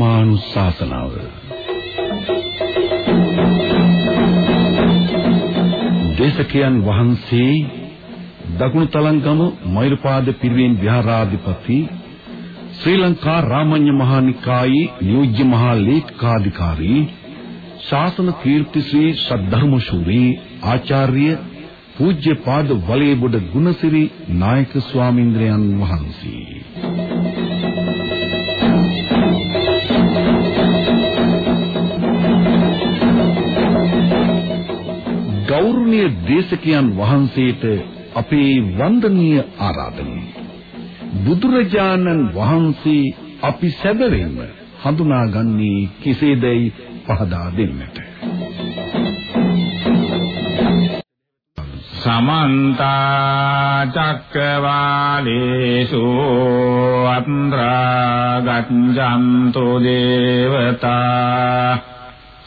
ධර්මානුශාසනාව. දේශකයන් වහන්සේ දකුණු තලංගම මෛරපාද පිරිවෙන් විහාරාධිපති ශ්‍රී ලංකා රාමඤ්ඤ මහානිකායේ නියෝජ්‍ය මහා ලේකකාධිකාරී ශාසන කීර්ති ශ්‍රී සද්ධර්ම ශූරී ආචාර්ය පූජ්‍යපාද වලේබොඩ ගුණසිරි නායක ස්වාමීන්ද්‍රයන් වහන්සේ. ගෞරවනීය දේශකයන් වහන්සේට අපේ වන්දනීය ආරාධනය. බුදුරජාණන් වහන්සේ අපි සැබවින්ම හඳුනාගන්නේ කෙසේදයි පහදා දෙන්නට. සමන්ත චක්කවාලේසු අත්‍රා ගච්ඡන්තු දේවතා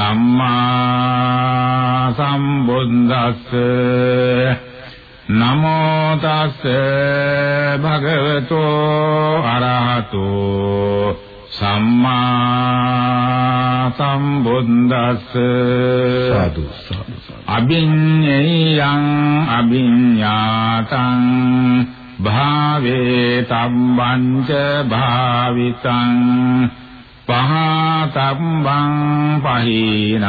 සම්මා සම්බුද්දස්ස නමෝ තස්ස භගවතෝ අරහතෝ සම්මා සම්බුද්දස්ස සාදු අභිඤ්ඤයං අභිඤ්ඤාතං භාවේ තම්බංච භාවිතං පහතම්බං පහීනං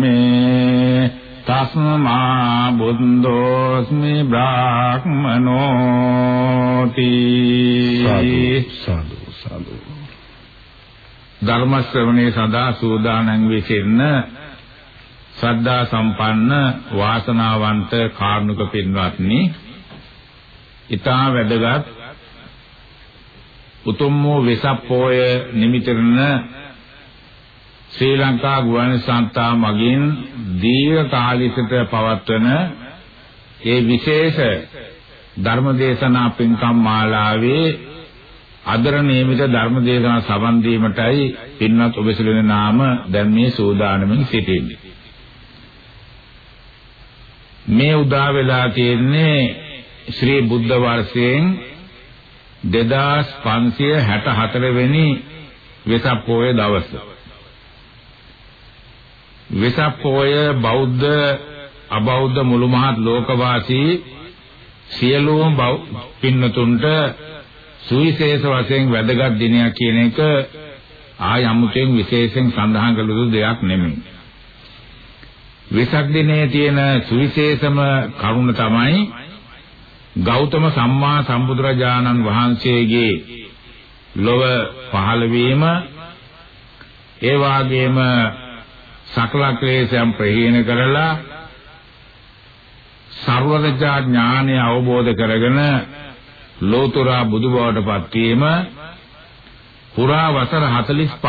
මේ තස්මා බුද්ධෝස්මි බ්‍රාහ්මනෝති. සාදු සාදු ධර්ම ශ්‍රවණේ සදා සූදානම් වෙසින්න ශ්‍රද්ධා සම්පන්න වාසනාවන්ත කාරුණික පින්වත්නි ඊටා වැදගත් උතුම් වූ වෙසක් පෝය නිමිතරන ශ්‍රී ලංකා ගුවන් සංස්ථා මගින් දීර්ඝ කාලීසට පවත්වන ඒ විශේෂ ධර්මදේශනා පින්කම් මාලාවේ අදර නියමිත ධර්මදේශනා සවන් දීමටයි පින්වත් ඔබ සිළුනේ නාම දැන් මේ සූදානමින් සිටින්නේ. මේ උදා වෙලා තියෙන්නේ ශ්‍රී බුද්ධ වර්ෂයෙන් 2564 වෙනි වෙසක් පොය දවස. වෙසක් පොය බෞද්ධ අබෞද්ධ මුළු මහත් ලෝකවාසී සියලුම පින්නතුන්ට සුවිශේෂ වශයෙන් වැදගත් දිනයක් කියන එක ආය අමුතෙන් විශේෂයෙන් සඳහන් කළ යුතු දෙයක් නෙමෙයි. වෙසක් දිනේ තියෙන සුවිශේෂම කරුණ තමයි ගෞතම සම්මා සම්බුදුරජාණන් වහන්සේගේ ලොව පහළ වීම ඒ වාගේම සකල ක්ලේශයන් ප්‍රහීන කරලා සර්වඥා ඥානය අවබෝධ කරගෙන ලෝතුරා බුදු බවට පත් වීම පුරා වසර 45ක්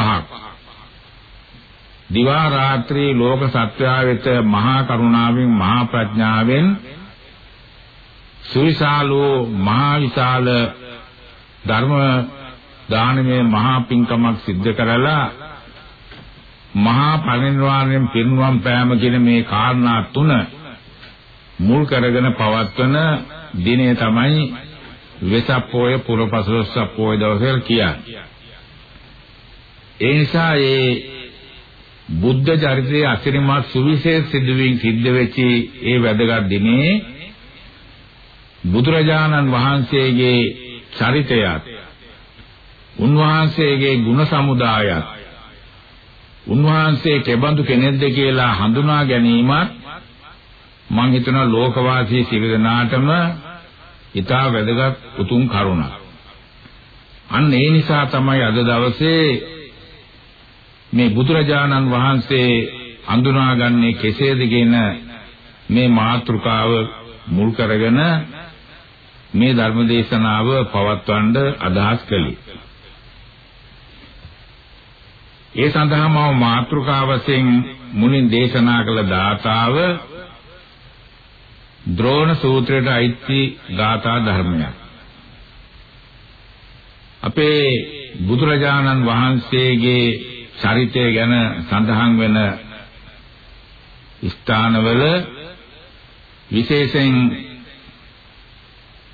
දිවා රාත්‍රී ලෝක සත්‍යය වෙත මහා කරුණාවෙන් මහා ප්‍රඥාවෙන් සුවිශාලෝ මහා විශාල ධර්ම දානමය මහා පින්කමක් සිද්ධ කරලා මහා පරිනිර්වාණයෙන් පිරිනුවම් පෑම කියන මේ කාරණා තුන මුල් කරගෙන පවත්වන දිනය තමයි වෙසක් පොය පුරපසළොස්වක පොය දවසේ කියන්නේ. ඒ නිසා මේ බුද්ධ චරිතයේ අසිරිමත් සුවිශේෂ සිදුවීම් සිද්ධ වෙච්චි ඒ වැදගත් දිනේ බුදුරජාණන් වහන්සේගේ චරිතයත් උන්වහන්සේගේ ගුණ සමුදායත් උන්වහන්සේ කෙබඳු කෙනෙක්ද කියලා හඳුනා ගැනීමත් මම හිතනවා ලෝකවාසී සියලු දෙනාටම ඊටා වැදගත් උතුම් කරුණක්. අන්න ඒ නිසා තමයි අද දවසේ මේ බුදුරජාණන් වහන්සේ අඳුනාගන්නේ කෙසේද කියන මේ මාතෘකාව මුල් කරගෙන මේ ධර්ම දේශනාව පවත්වන්න අදහස් කළේ. ඒ සඳහා මම මාතෘකාව වශයෙන් මුලින් දේශනා කළ ධාතාව ද්‍රෝණ සූත්‍රයට අයිති ධාතා ධර්මයක්. අපේ බුදුරජාණන් වහන්සේගේ චරිතය ගැන සඳහන් වෙන ස්ථානවල විශේෂයෙන්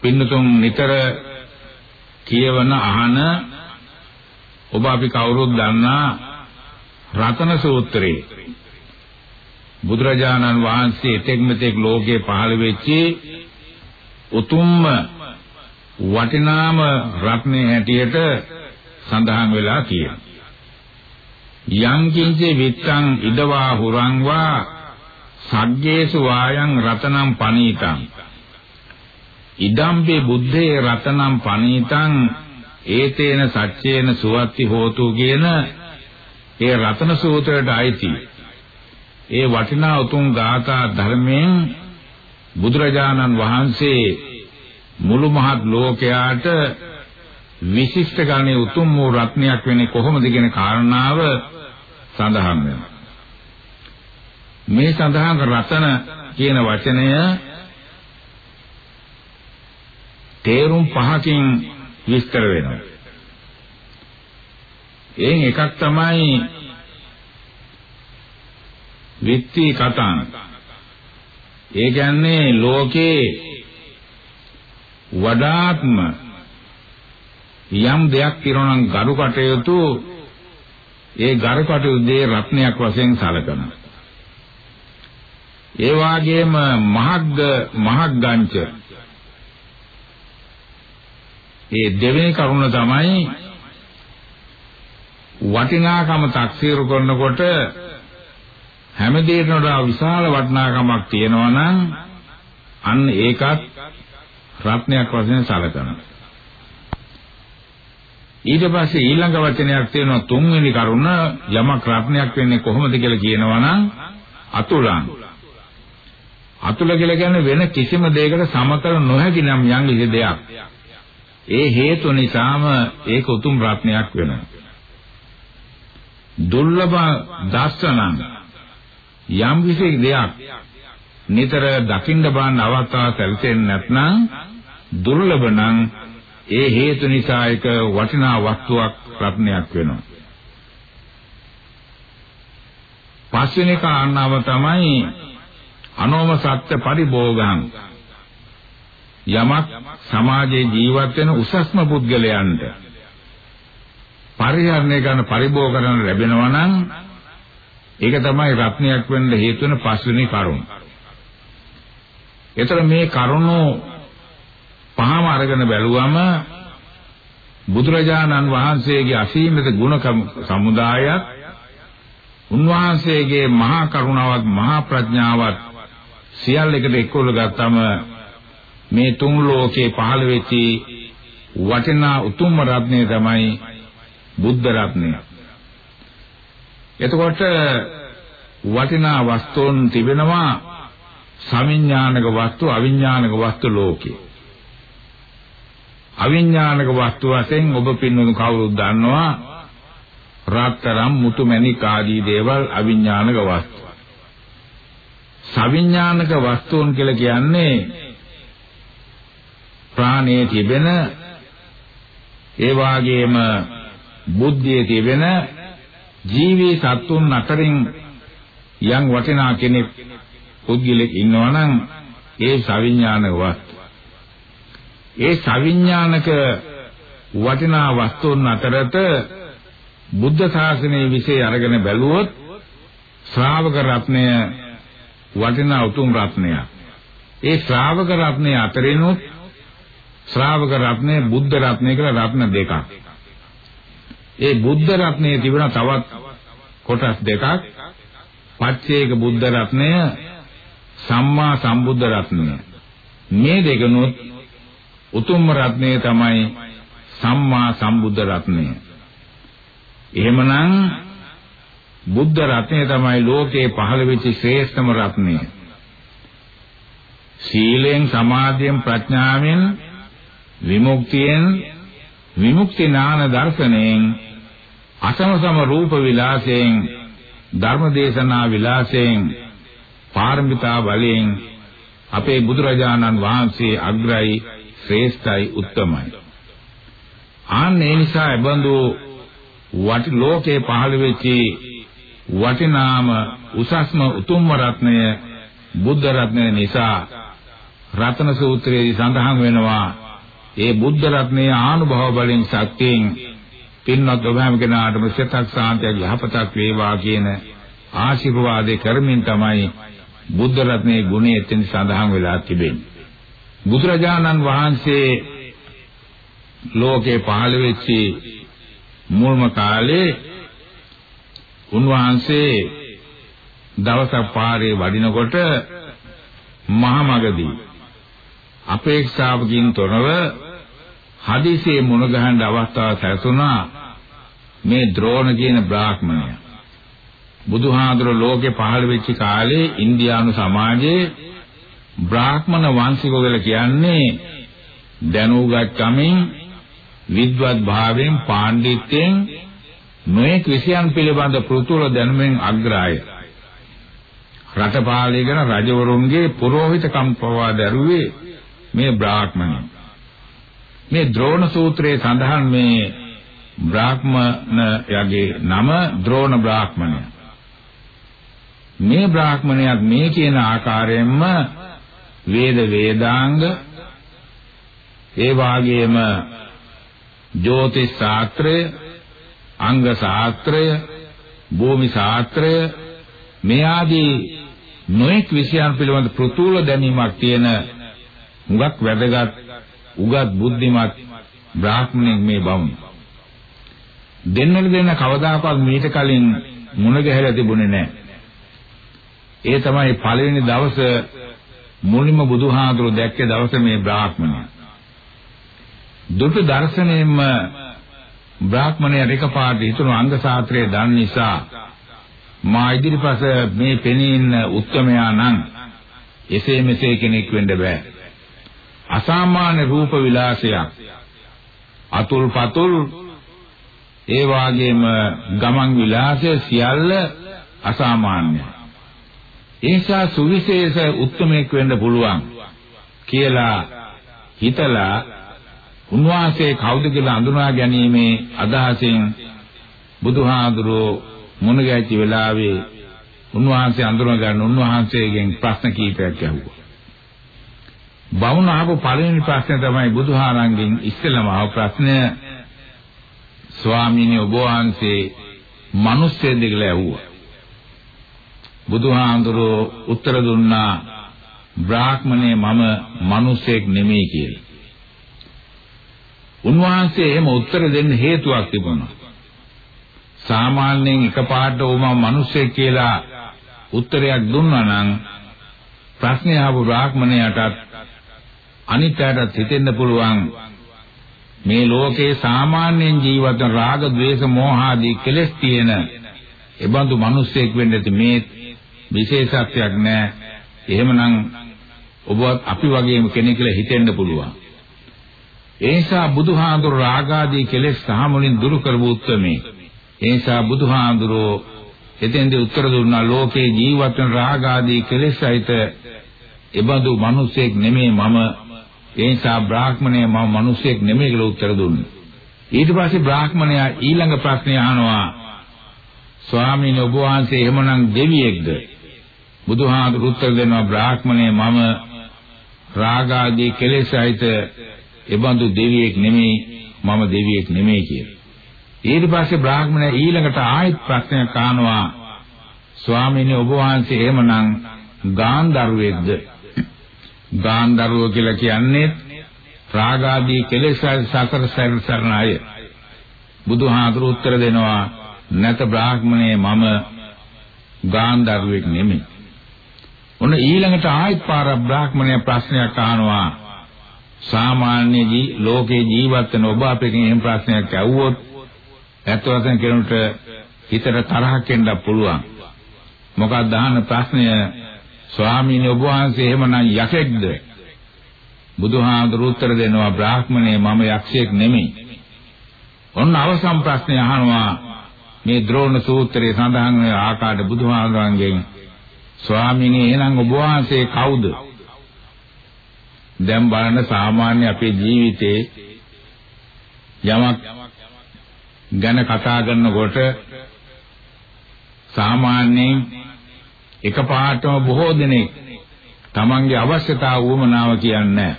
පින්නතුන් නිතර කියවන අහන ඔබ අපි කවුරුත් දන්නා රතන සූත්‍රයේ බුදුරජාණන් වහන්සේ එතෙක් මෙතෙක් ලෝකේ පහළ වෙච්චි උතුම්ම වටිනාම රත්නේ හැටියට සඳහන් වෙලා තියෙනවා. යං කිංචේ විත්තං ඉදවා හුරංවා සග්ගේසු වායං රතනම් පනීතං ඉදම්පි බුද්ධේ රතනම් පනීතං ඒතේන සච්චේන සුවත්ති හෝතු කියන ඒ රතන සූත්‍රයට අයිති ඒ වටිනා උතුම් ගාථා ධර්මයෙන් බුදුරජාණන් වහන්සේ මුළු මහත් ලෝකයාට විශිෂ්ට ගණේ උතුම් වූ රත්නයක් වෙන්නේ කොහොමද කියන කාරණාව සඳහන් වෙනවා. මේ සඳහන් රතන කියන වචනය තේරුම් පහකින් විස්තර වෙනවා. එයින් එකක් තමයි විත්ති කතං. ඒ කියන්නේ ලෝකේ වඩාත්ම යම් දෙයක් තිරණම් ගරු කටයුතු ඒ ගරු කටයුතු දේ රත්නයක් වශයෙන් සැලකනවා. ඒ වාගේම මහග්ග මහග්ගංච ඒ දෙවෙනි කරුණ තමයි වටිනාකම තක්සීරු කරනකොට හැම දෙයකටම වඩා විශාල වටිනාකමක් තියෙනවා නම් අන්න ඒකත් රත්නයක් වශයෙන් සැලකනවා. ඊට පස්සේ ඊළඟ වචනයක් තියෙනවා තුන්වෙනි කරුණ යමක් රත්නයක් වෙන්නේ කොහොමද කියලා කියනවා නම් අතුලං. අතුල කියලා කියන්නේ වෙන කිසිම දෙයකට සමතල නොහැකි නම් යම් කිසි දෙයක්. ඒ හේතු නිසාම ඒක උතුම් රත්නයක් වෙනවා. දුර්ලභ දර්ශනං යම් කිසි දෙයක් නිතර දකින්න බාන අවස්ථාව සැලසෙන්නේ නැත්නම් දුර්ලභ නම් ඒ හේතු නිසා ඒක වටිනා වස්තුවක් රත්නයක් වෙනවා. පස්වෙනි කාරණාව තමයි අනෝම සත්‍ය පරිභෝගං යමක් සමාජයේ ජීවත් වෙන උසස්ම පුද්ගලයන්ට පරිහරණය කරන පරිභෝග කරන ලැබෙනවා නම් ඒක තමයි රත්නයක් වෙන්න හේතු වෙන පස්වෙනි කරුණ. ඒතර මේ කරුණෝ පහම අරගෙන බැලුවම බුදුරජාණන් වහන්සේගේ අසීමිත ගුණ සමුදායත් උන්වහන්සේගේ මහා කරුණාවත් මහා ප්‍රඥාවත් සියල්ල එකට එක්වල ගත්තම මේ තුන් ලෝකේ පහළ වෙච්ච වටිනා උතුම් රත්නය තමයි බුද්ධ රත්නය. එතකොට වටිනා වස්තුන් තිබෙනවා සමිඥානික වස්තු අවිඥානික වස්තු ලෝකේ. අවිඥානික වස්තු වශයෙන් ඔබ පින්නු කවුරුද දන්නවා රත්තරම් මුතුමැණික් ආදී දේවල් අවිඥානික වස්තු. සවිඥානික වස්තුන් කියලා කියන්නේ ප්‍රාණයේ තිබෙන ඒ වාගේම බුද්ධියේ තිබෙන ජීවී සත්තුන් අතරින් යම් වටිනා කෙනෙක් පුද්ගලෙක් ඉන්නවා නම් ඒ සවිඥානික වස්තු. ඒ සවිඥානික වටිනා වස්තුන් අතරත බුද්ධ ශාසනයේ විශේෂ අරගෙන බැලුවොත් ශ්‍රාවක රත්නය වටිනා උතුම් රත්නයක්. ඒ ශ්‍රාවක රත්නය අතරිනුත් ශ්‍රාවක රත්නය බුද්ධ රත්නය කියලා රත්න දෙකක්. ඒ බුද්ධ රත්නයේ තිබෙන තවත් කොටස් දෙකක්. පච්චේක බුද්ධ රත්නය සම්මා සම්බුද්ධ රත්නය. මේ දෙකනොත් උතුම්ම රත්නය තමයි සම්මා සම්බුද්ධ රත්නය. එහෙමනම් බුද්ධ රත්නය තමයි ලෝකේ පහළ වෙච්ච ශ්‍රේෂ්ඨම රත්නය. සීලෙන් සමාධියෙන් ප්‍රඥාවෙන් විමුක්තියෙන් විමුක්ති ඥාන දර්ශනයෙන් අසමසම රූප විලාසයෙන් ධර්මදේශනා විලාසයෙන් පාරමිතා බලයෙන් අපේ බුදුරජාණන් වහන්සේ අග්‍රයි ශ්‍රේෂ්ඨයි උත්තමයි. ආන්නේ නිසා එබඳු වටි ලෝකේ පහළ වෙච්ච වටිනාම උසස්ම උතුම්ම රත්නය බුද්ධ රත්නය නිසා රතන සූත්‍රයේදී සඳහන් වෙනවා ඒ බුද්ධ රත්නයේ ආනුභව බලෙන් ශක්තියෙන් පින්වත් ඔබ හැම කෙනාටම සිතක් සාන්තියක් යහපතක් වේවා කියන ආශිර්වාදේ කරමින් තමයි බුද්ධ රත්නයේ ගුණය එතෙන් සඳහන් වෙලා තිබෙන්නේ. බුදුරජාණන් වහන්සේ ලෝකේ පහළ වෙච්ච මුල්ම කාලේ උන්වහන්සේ දවසක් පාරේ වඩිනකොට මහමගදී අපේක්ෂාවකින් තොරව හදිසියේ මුණ ගහන්න අවස්ථාව සැලසුණා මේ ද්‍රෝණ කියන බ්‍රාහ්මණය. බුදුහාඳුර ලෝකේ පහළ වෙච්ච කාලේ ඉන්දියානු සමාජයේ බ්‍රාහ්මණ වංශිකෝ කියලා කියන්නේ දැනුගත් කමින් විද්වත් භාවයෙන් පාණ්ඩිත්වයෙන් නොයෙක් විෂයන් පිළිබඳ පෘතුල දැනුමෙන් අග්‍රාය. රටපාලය කරන රජවරුන්ගේ පුරোহিতකම් පවා දරුවේ මේ බ්‍රාහ්මණ. මේ ද්‍රෝණ සූත්‍රයේ සඳහන් මේ බ්‍රාහ්මණයාගේ නම ද්‍රෝණ බ්‍රාහ්මණය. මේ බ්‍රාහ්මණයාත් මේ කියන ආකාරයෙන්ම වේද වේදාංග ඒ වාගේම ජ්‍යොතිෂ ශාස්ත්‍රය අංග ශාස්ත්‍රය භූමි ශාස්ත්‍රය මේ ආදී නොඑක් විෂයන් පිළිබඳ ප්‍රතුල දැනීමක් තියෙන හුඟක් වැදගත් උගත් බුද්ධිමත් බ්‍රාහ්මණෙක් මේ බමුණ. දෙන්නල දෙන්න කවදාකවත් මීට කලින් මුණ ගැහිලා තිබුණේ නැහැ. ඒ තමයි පළවෙනි දවස මුලින්ම බුදුහාඳුරු දැක්ක දවස මේ බ්‍රාහ්මණය. දුටු දර්ශනයෙන්ම බ්‍රාහ්මණයා එකපාරට හිතුණු අංග ශාස්ත්‍රයේ දන් නිසා මා ඉදිරිපස මේ පෙනී ඉන්න උත්තමයා නම් එසේ මෙසේ කෙනෙක් වෙන්න බෑ. අසාමාන්‍ය රූප විලාසයක්. අතුල් පතුල් ඒ වාගේම ගමන් විලාසය සියල්ල අසාමාන්‍යයි. ඒසා සුවිශේෂ උත්මයෙක් වෙන්න පුළුවන් කියලා හිතලා උන්වහන්සේ කවුද කියලා අඳුනා ගැනීමේ අදහසින් බුදුහාඳුරෝ මුණ ගැච්ච වෙලාවේ උන්වහන්සේ අඳුන ගන්න උන්වහන්සේගෙන් ප්‍රශ්න කීපයක් ඇහුවා. බවුන අහපු පළවෙනි ප්‍රශ්නේ තමයි බුදුහාරංගෙන් ඉස්සෙල්ලම අහ ප්‍රශ්නය ස්වාමීනි ඔබ වහන්සේ මිනිස්සෙන්ද කියලා ඇහුවා. බුදුහාඳුරෝ උත්තර දුන්නා බ්‍රාහ්මණේ මම මිනිසෙක් නෙමෙයි කියලා. උන්වහන්සේ එහෙම උත්තර දෙන්න හේතුවක් තිබුණා. සාමාන්‍යයෙන් එකපාරට ඔබ මම මිනිසෙක් කියලා උත්තරයක් දුන්නා නම් ප්‍රශ්නේ අහපු බ්‍රාහ්මණයාටත් අනිත්‍යයට හිතෙන්න පුළුවන් මේ ලෝකේ සාමාන්‍යයෙන් ජීවත් වන රාග, ద్వේෂ, මෝහ ආදී කෙලෙස් තියෙන එබඳු මිනිස්සෙක් වෙන්න ඇති මේ විශේෂත්වයක් නැහැ. එහෙමනම් ඔබ අපි වගේම කෙනෙක් කියලා හිතෙන්න පුළුවන්. ඒ නිසා බුදුහාඳුර රාගාදී කෙලෙස් සාමුලින් දුරු කරපු උත්මේ. ඒ නිසා බුදුහාඳුරෝ එතෙන්දී උත්තර දුන්නා ලෝකේ ජීවත් වන රාගාදී කෙලෙස් සහිත එබඳු මිනිසෙක් නෙමේ මම ඒ නිසා බ්‍රාහ්මණය මම මිනිසෙක් නෙමෙයි කියලා උත්තර දුන්නේ. ඊට පස්සේ බ්‍රාහ්මණයා ඊළඟ ප්‍රශ්නය අහනවා ස්වාමීන් ඔබ වහන්සේ එහෙමනම් දෙවියෙක්ද? බුදුහාමුදුරු උත්තර දෙනවා බ්‍රාහ්මණය මම රාගාදී කෙලෙස් සහිත එබඳු දෙවියෙක් නෙමෙයි මම දෙවියෙක් නෙමෙයි කියලා. ඊට පස්සේ බ්‍රාහ්මණයා ඊළඟට ආයෙත් ප්‍රශ්නයක් අහනවා ස්වාමීන් ඔබ වහන්සේ එහෙමනම් ගාන්ධර්වයේද ගාන්ධර්වෝ කියලා කියන්නේ රාගාදී කෙලෙස් සසර සැරසරන අය. බුදුහාඳුර උත්තර දෙනවා නැත බ්‍රාහ්මණේ මම ගාන්ධර්වෙක් නෙමෙයි. ඔන්න ඊළඟට ආයෙත් පාරක් බ්‍රාහ්මණය ප්‍රශ්නයක් අහනවා. සාමාන්‍ය ලෝකේ ජීවත් වෙන ඔබ අපෙන් එහෙම ප්‍රශ්නයක් ඇහුවොත් ඇත්ත වශයෙන් කෙනෙකුට හිතට තරහක් එන්න පුළුවන්. මොකක්ද අහන ප්‍රශ්නය ස්වාමීන් වහන්සේ එහෙමනම් යකෙක්ද? බුදුහාමුදුරු උත්තර දෙනවා බ්‍රාහ්මණේ මම යක්ෂයෙක් නෙමෙයි. ඔන්න අවසන් ප්‍රශ්නේ අහනවා මේ ද්‍රෝණ සූත්‍රයේ සඳහන් වෙන ආකාරයට බුදුහාමුදුරන්ගෙන් ස්වාමීනි එහෙනම් ඔබ වහන්සේ කවුද? දැන් බලන්න සාමාන්‍ය අපේ ජීවිතේ යමක් ගැන කතා කරනකොට සාමාන්‍යයෙන් එකපාරටම බොහෝ දෙනෙක් තමන්ගේ අවශ්‍යතාව වුමනාව කියන්නේ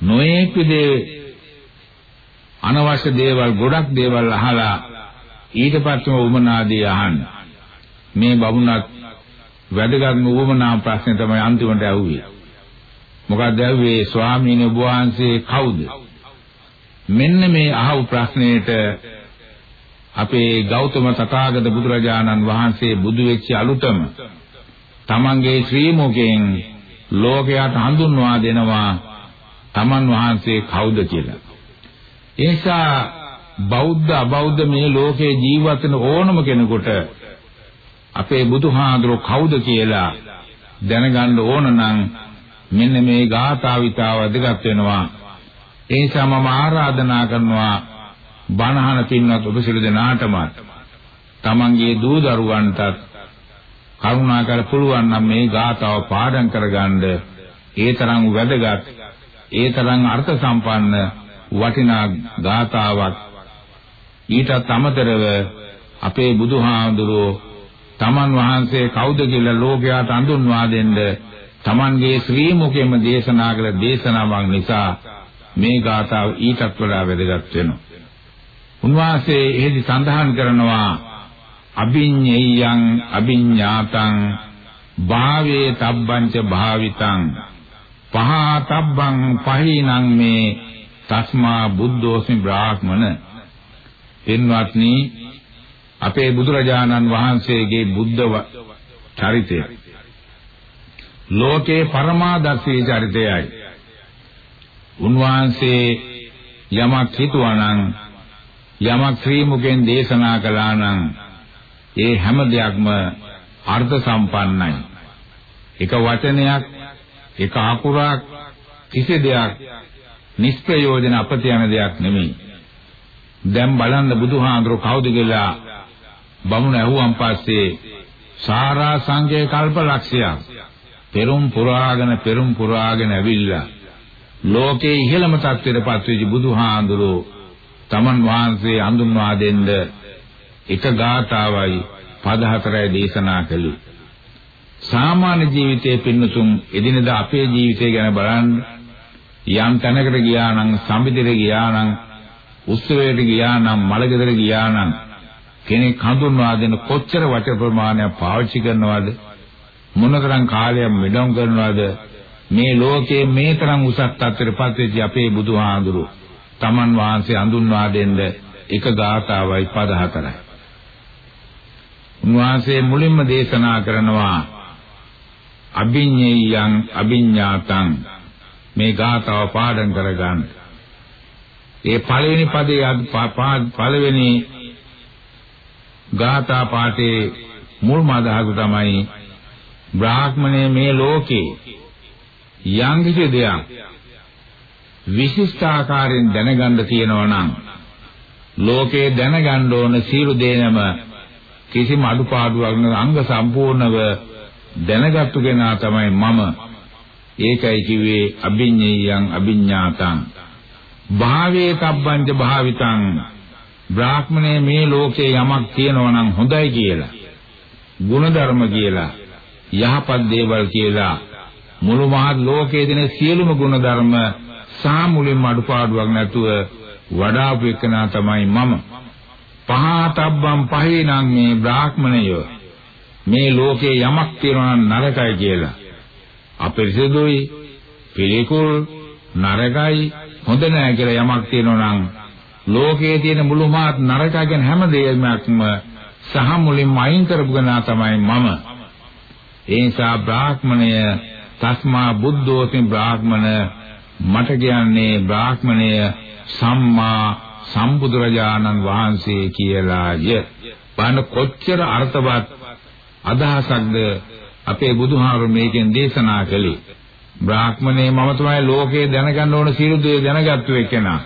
නොඑක් විදිහේ අනවශ්‍ය දේවල් ගොඩක් දේවල් අහලා ඊට පස්සෙම වුමනාදී අහන්න. මේ බබුණත් වැදගත්ම වුමනා ප්‍රශ්නේ තමයි අන්තිමට ඇහුවේ. මොකක්ද ඇහුවේ ස්වාමීන් වහන්සේ කවුද? මෙන්න මේ අහපු ප්‍රශ්නෙට අපේ ගෞතම තථාගත බුදුරජාණන් වහන්සේ බුදු වෙච්ච අලුතම තමන්ගේ ශ්‍රී මුඛයෙන් ලෝකයට හඳුන්වා දෙනවා තමන් වහන්සේ කවුද කියලා. ඒසා බෞද්ධ අබෞද්ධ මේ ලෝකේ ජීවත් වෙන ඕනම කෙනෙකුට අපේ බුදුහාඳුර කවුද කියලා දැනගන්න ඕන නම් මෙන්න මේ ගාථා විතාව වැදගත් වෙනවා. ඒ නිසා මම ආරාධනා කරනවා බණහන පින්වත් ඔබ සියලු දෙනාටම තමන්ගේ දූ දරුවන්ටත් කරුණාකර පුළුවන් නම් මේ ගාථාව පාඩම් කරගන්න ඒ තරම් වැදගත් ඒ තරම් අර්ථ සම්පන්න වටිනා ගාථාවක් ඊටත් අමතරව අපේ බුදුහාඳුරෝ තමන් වහන්සේ කවුද කියලා ලෝකයාට අඳුන්වා දෙන්න තමන්ගේ ශ්‍රී මුඛයෙන්ම දේශනා කළ දේශනාවක් නිසා මේ ගාථාව ඊටත් වඩා වැදගත් වෙනවා. උන්වහන්සේ එහෙදි සඳහන් කරනවා අභිඤ්ඤයං අභිඤ්ඤාතං භාවේ තබ්බංච භාවිතං පහතබ්බං පහිනං මේ තස්මා බුද්ධෝස්මි බ්‍රාහ්මන එන්වත්නි අපේ බුදුරජාණන් වහන්සේගේ බුද්ධ චරිතය. ලෝකේ පරමාදර්ශී චරිතයයි. උන්වහන්සේ යමක් හිතුවා නම් යමක් ශ්‍රී මුගෙන් දේශනා කළා නම් ඒ හැම දෙයක්ම අර්ථ සම්පන්නයි. එක වචනයක්, එක අකුරක් කිසි දෙයක් නිෂ්ප්‍රයෝජන අපත යන දෙයක් නෙමෙයි. දැන් බලන්න බුදුහාඳුර කවුද කියලා බමුණ ඇහුවන් පස්සේ සාරා සංඝේ කල්පලක්ෂයක් පෙරම් පුරාගෙන පෙරම් පුරාගෙන ඇවිල්ලා ලෝකේ ඉහළම තත්ත්වයට පත්වෙච්ච බුදුහාඳුරෝ තමන් වහන්සේ අඳුන්වා දෙන්න එක ගාථාවයි පද හතරයි දේශනා කළේ. සාමාන්‍ය ජීවිතයේ පින්නතුන් එදිනදා අපේ ජීවිතය ගැන බලන්න යම් තැනකට ගියා නම් සම්පිතෙට ගියා නම් උත්සවයට ගියා නම් මලගෙදර ගියා නම් කෙනෙක් හඳුන්වා දෙන කොච්චර වචන ප්‍රමාණයක් පාවිච්චි කරනවද? මොනතරම් කාලයක් මෙඩම් කරනවද? මේ ලෝකයේ මේ තරම් උසස් තත්ත්වයටපත් වෙච්ච අපේ බුදුහාඳුරු තමන් වහන්සේ හඳුන්වා දෙන්න එක ගාථාවයි පද හතරයි උන්වහන්සේ මුලින්ම දේශනා කරනවා අභිඤ්ඤයං අභිඤ්ඤාතං මේ ගාථාව පාඩම් කරගන්න. ඒ පළවෙනි පදයේ පළවෙනි ගාථා පාඨයේ මුල්ම අදහස තමයි බ්‍රාහ්මණය මේ ලෝකේ යම් කිසි දෙයක් විශිෂ්ට ආකාරයෙන් දැනගන්න තියෙනවා නම් ලෝකේ දැනගන්න ඕන සියලු දේනම කිසිම අඩුපාඩුවක් නැ අංග සම්පූර්ණව දැනගත්තු කෙනා තමයි මම. ඒකයි කිව්වේ අභිඤ්ඤයං අභිඤ්ඤාතං. භාවේ තබ්බංච භාවිතං. බ්‍රාහ්මණය මේ ලෝකේ යමක් තියෙනවා නම් හොඳයි කියලා. ගුණධර්ම කියලා. යහපත් දේවල් කියලා. මුළු මහත් ලෝකයේ දෙන සියලුම ගුණධර්ම සාමුලින් අඩුපාඩුවක් නැතුව වඩාපු එකනා තමයි මම. පහතබ්බම් පහේනම් මේ බ්‍රාහ්මණයෝ. මේ ලෝකේ යමක් තියනවා නරකයි කියලා. අපිරිසුදුයි පිළිකුල් නරකයි හොඳ නැහැ කියලා යමක් තියෙනවා නම් ලෝකයේ තියෙන මුළු මාත් නරකයි කියන හැම දෙයක්ම සහ මුලින්ම අයින් කරපු කෙනා තමයි මම. ඒ නිසා බ්‍රාහ්මණය තස්මා බුද්ධෝති බ්‍රාහ්මණ. මට කියන්නේ බ්‍රාහ්මණය සම්මා සම්බුදුරජාණන් වහන්සේ කියලාය. බලන්න කොච්චර අර්ථවත් අදහසක්ද අපේ බුදුහාමුදුරු මේකෙන් දේශනා කළේ. බ්‍රාහ්මණේ මම තමයි ලෝකේ දැනගන්න ඕන සියලු දේ දැනගත්තු එක්කෙනා.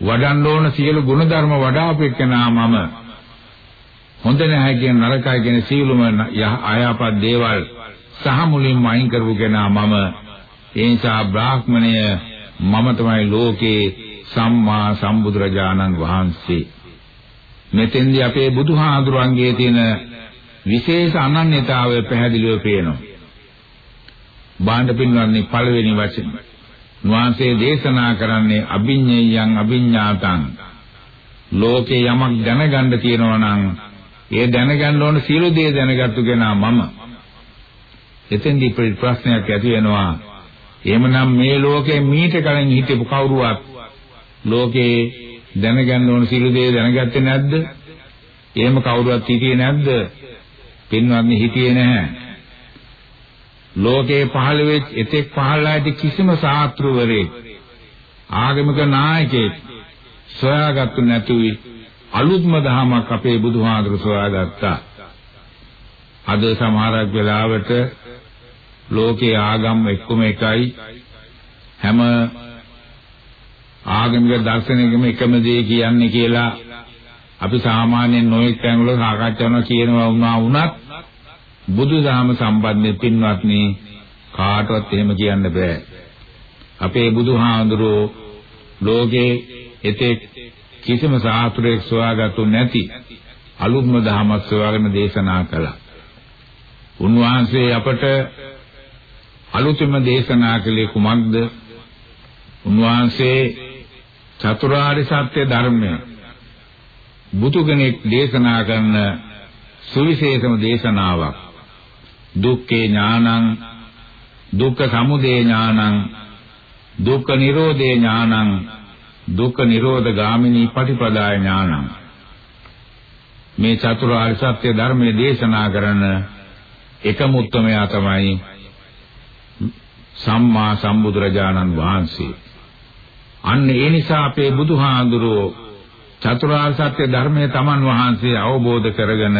වඩන්න ඕන සියලු ගුණධර්ම වඩාපු එක්කෙනා මම. හොඳ නැහැ කියන නරකයි කියන සියලුම අයහපත් දේවල් සහ මුලින්ම අයින් කරපු කෙනා මම. ඒ නිසා බ්‍රාහ්මණය මම තමයි ලෝකේ සම්මා සම්බුදුරජාණන් වහන්සේ. මෙතෙන්දී අපේ බුදුහාඳුරන්ගේ තියෙන විශේෂ අනන්‍යතාවය පැහැදිලිව පේනවා. බාණ්ඩ පින්වත්නි පළවෙනි වචන. නුවන්සේ දේශනා කරන්නේ අභිඤ්ඤයයන් අභිඤ්ඤාතං. ලෝකේ යමක් දැනගන්න තියෙනවා නම් ඒ දැනගන්න ඕන සියලු දේ දැනගත්තු කෙනා මම. එතෙන්දී ප්‍රශ්නයක් ඇති වෙනවා. එහෙමනම් මේ ලෝකේ මීට කලින් හිටපු කවුරුවත් ලෝකේ දැනගන්න ඕන සියලු දේ දැනගත්තේ නැද්ද? එහෙම කවුරුවත් හිටියේ නැද්ද? පින්වත්නි හිටියේ නැහැ. ලෝකේ පහළ වෙච්ච එතෙක් පහළලා ඇති කිසිම සාත්‍රවරේ ආගමික නායකයෙක් සොයාගත්තු නැතුයි අලුත්ම දහමක් අපේ බුදුහාඳුර සොයාගත්තා. අද සමහරක් වෙලාවට ලෝකේ ආගම් එක්කම එකයි හැම ආගමික දර්ශනයකම එකම දේ කියන්නේ කියලා අපි සාමාන්‍යයෙන් නොයෙක් තැන්වල සාකච්ඡා කරනවා කියනවා වුණා වුණත් බුදුදහම සම්බන්ධයෙන් පින්වත්නි කාටවත් එහෙම කියන්න බෑ. අපේ බුදුහාඳුරෝ ලෝකේ එතෙක් කිසිම සාහෘරයක් සොයාගත්තු නැති අලුත්ම දහමක් සොයාගෙන දේශනා කළා. උන්වහන්සේ අපට අලුතෙම දේශනා කළේ කුමක්ද? උන්වහන්සේ චතුරාර්ය සත්‍ය ධර්මය බුදු කෙනෙක් දේශනා කරන සුවිශේෂම දේශනාවක්. දුක්ඛේ ඥානං දුක්ඛ සමුදය ඥානං දුක්ඛ නිරෝධේ ඥානං දුක්ඛ නිරෝධ ගාමිනී පටිපදා ඥානං මේ චතුරාර්ය සත්‍ය ධර්මයේ දේශනා කරන එකම උත්මයා තමයි සම්මා සම්බුදුරජාණන් වහන්සේ. අන්න ඒ නිසා අපේ බුදුහාඳුරෝ චතුරාර්ය සත්‍ය ධර්මයේ තමන් වහන්සේ අවබෝධ කරගෙන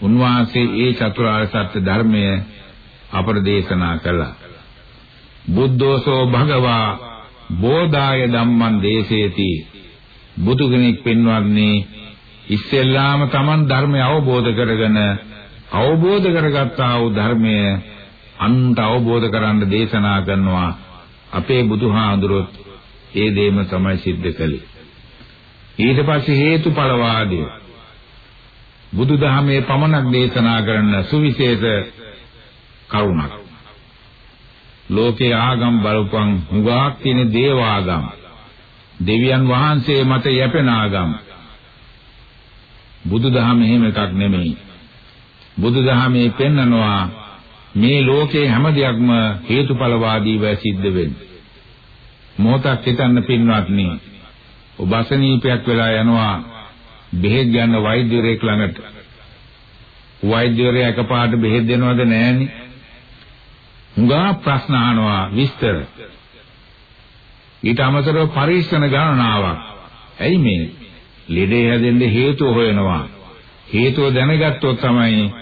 උන්වහන්සේ ඒ චතුරාර්ය සත්‍ය ධර්මය අපට දේශනා කළා. බුද්ධෝසෝ භගවා බෝධාය ධම්මං දේශේති බුදු කෙනෙක් පෙන්වන්නේ ඉස්සෙල්ලාම Taman ධර්මය අවබෝධ කරගෙන අවබෝධ කරගත්තා වූ ධර්මය අන්ත අවබෝධ කරන්න දේශනා කරනවා අපේ බුදුහාඳුරොත් ඒ දේම තමයි සිද්ධ කළේ ඊට පස්සේ හේතුඵලවාදය බුදුදහමේ පමණක් දේශනා කරන සුවිශේෂ කරුණක්. ලෝකේ ආගම් බලපං හුඟක් තියෙන දේවාගම්. දෙවියන් වහන්සේ මත යැපෙන ආගම්. බුදුදහම එහෙම එකක් නෙමෙයි. බුදුදහමේ පෙන්නනවා මේ ලෝකේ හැම දෙයක්ම හේතුඵලවාදීව සිද්ධ වෙන්නේ. මොහොතක් හිතන්න පින්වත්නි ඔබ අසනීපයක් වෙලා යනවා බෙහෙත් ගන්න වෛද්‍යවරයෙක් ළඟට. වෛද්‍යවරයා එකපාරට බෙහෙත් දෙනවද නැහෙනි? හුඟා ප්‍රශ්න අහනවා විස්තර. ඊට අමතරව පරීක්ෂණ ගණනාවක්. ඇයි මේ? ලෙඩේ හැදෙන්න හේතුව හොයනවා. හේතුව දැනගත්තොත් තමයි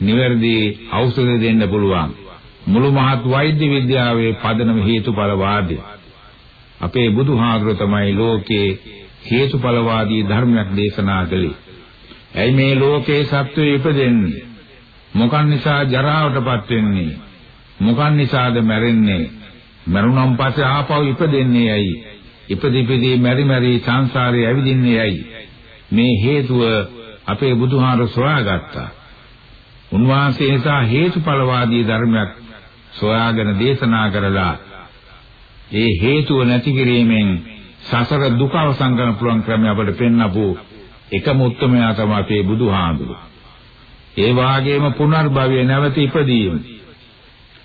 නිවැරදි ඖෂධ දෙන්න පුළුවන්. මුළු මහත් වෛද්‍ය විද්‍යාවේ පදනම හේතුඵල වාදය. අපේ බුදුහාමුදුර තමයි ලෝකේ හේතුඵලවාදී ධර්මයක් දේශනා කළේ. ඇයි මේ ලෝකේ සත්වය ඉපදෙන්නේ? මොකන් නිසා ජරාවටපත් වෙන්නේ? මොකන් නිසාද මැරෙන්නේ? මරුණන් පස්සේ ආපහු ඉපදෙන්නේ ඇයි? ඉපදිපිදී මෙරි මෙරි සංසාරේ ඇවිදින්නේ ඇයි? මේ හේතුව අපේ බුදුහාර සොයාගත්තා. උන්වහන්සේ නිසා හේතුඵලවාදී ධර්මයක් සොයාගෙන දේශනා කරලා ඒ හේතුව නැති කිරීමෙන් සසර දුක අවසන් කරන්න පුළුවන් ක්‍රමය අපට පෙන්වපු එකම උත්මයා තමයි අපේ බුදුහාමුදුරු. ඒ වාගේම පුනර්භවය නැවත ඉපදීම.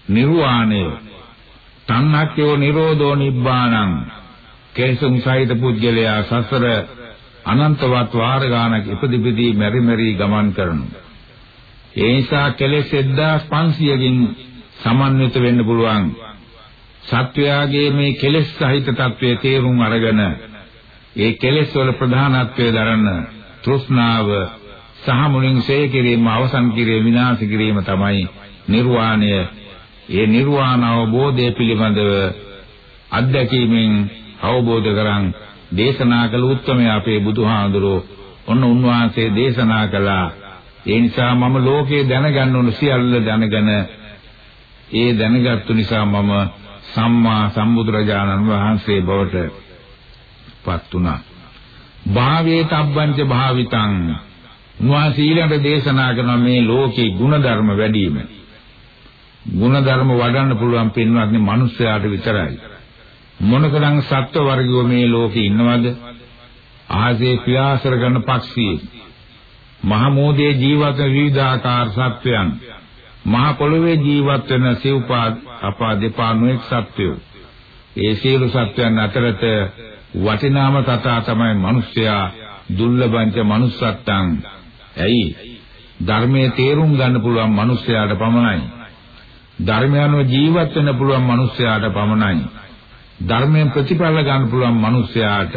නිර්වාණය. තණ්හක්කෝ නිරෝධෝ නිබ්බාණං. කේසුම් සහිත පුද්ගලයා සසර අනන්තවත් වාර ගානක් ඉපදිපිදී මෙරි මෙරි ගමන් කරනවා. ඒ නිසා කෙලෙස් 1500කින් සමන්විත වෙන්න පුළුවන්. සත්වයාගේ මේ කෙලෙස් සහිත తත්වයේ තේරුම් අරගෙන ඒ කෙලෙස් වල ප්‍රධානත්වය දරන තෘෂ්ණාව සහ මුලින් සේ කිරීම අවසන් කිරීම විනාශ කිරීම තමයි නිර්වාණය. ඒ නිර්වාණ අවබෝධය පිළිබඳව අත්දැකීමෙන් අවබෝධ කරන් දේශනා කළ උත්තරමය අපේ බුදුහාඳුරෝ ඔන්න උන්වහන්සේ දේශනා කළා ඒ නිසා මම ලෝකේ දැනගන්න ඕන සියල්ල දැනගෙන ඒ දැනගත්තු නිසා මම සම්මා සම්බුදුරජාණන් වහන්සේ බවට පත් වුණා. භාවේ තබ්බංච භාවිතං නුවසීලට දේශනා කරන මේ ලෝකේ ಗುಣධර්ම වැඩිම ಗುಣධර්ම වඩන්න පුළුවන් පින්වත්නි මිනිස්යාට විතරයි. මොනකලං සත්ව වර්ගයෝ මේ ලෝකේ ඉන්නවද? ආහසේ පියාසර කරන පක්ෂී මහමෝදේ ජීවක විවිධාකාර සත්වයන් මහ පොළොවේ ජීවත් වෙන සිව්පාද අපා දෙපා නොඑක් සත්වයෝ. ඒ සියලු සත්වයන් අතරත වටිනාම තථා තමයි මිනිසයා දුර්ලභංච manussත්තං. ඇයි? ධර්මයේ තේරුම් ගන්න පුළුවන් මිනිසයාට පමණයි. ධර්මයන්ව ජීවත් වෙන්න පුළුවන් මිනිසයාට පමණයි. ධර්මයෙන් ප්‍රතිඵල ගන්න පුළුවන් මිනිසයාට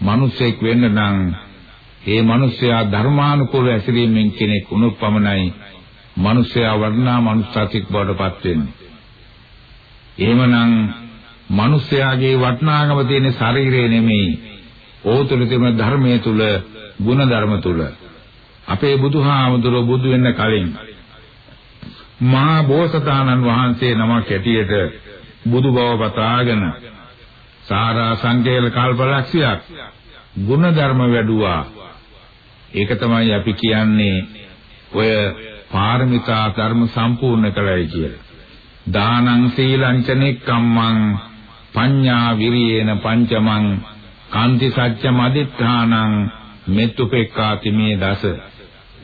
මිනිසෙක් වෙන්න නම් ඒ මිනිසයා ධර්මානුකූල ඇසිරීමෙන් කෙනෙක් වුණොත් පමණයි මිනිසයා වර්ණා මනුස්සත්වෙක් බවට පත් වෙන්නේ. එහෙමනම් මිනිසයාගේ වටිනාකම තියෙන ශරීරය නෙමෙයි ඕතුල තියෙන ධර්මයේ තුල ගුණ ධර්ම තුල අපේ බුදුහාමුදුරුවෝ බුදු වෙන්න කලින් මහා බෝසතාණන් වහන්සේ නමක් ඇටියට බුදු බව පතාගෙන සාරා සංකේල කල්පලක්ෂයක් ගුණ ධර්ම වැඩුවා ඒක තමයි අපි කියන්නේ ඔය පාරමිතා ධර්ම සම්පූර්ණ කළයි කියලා. දානං සීලං ච නික්කම්මං පඤ්ඤා විරියේන පංචමං කාන්ති සත්‍ය මදිත්‍ථානං මෙත්තුපෙක්ඛාති මේ දස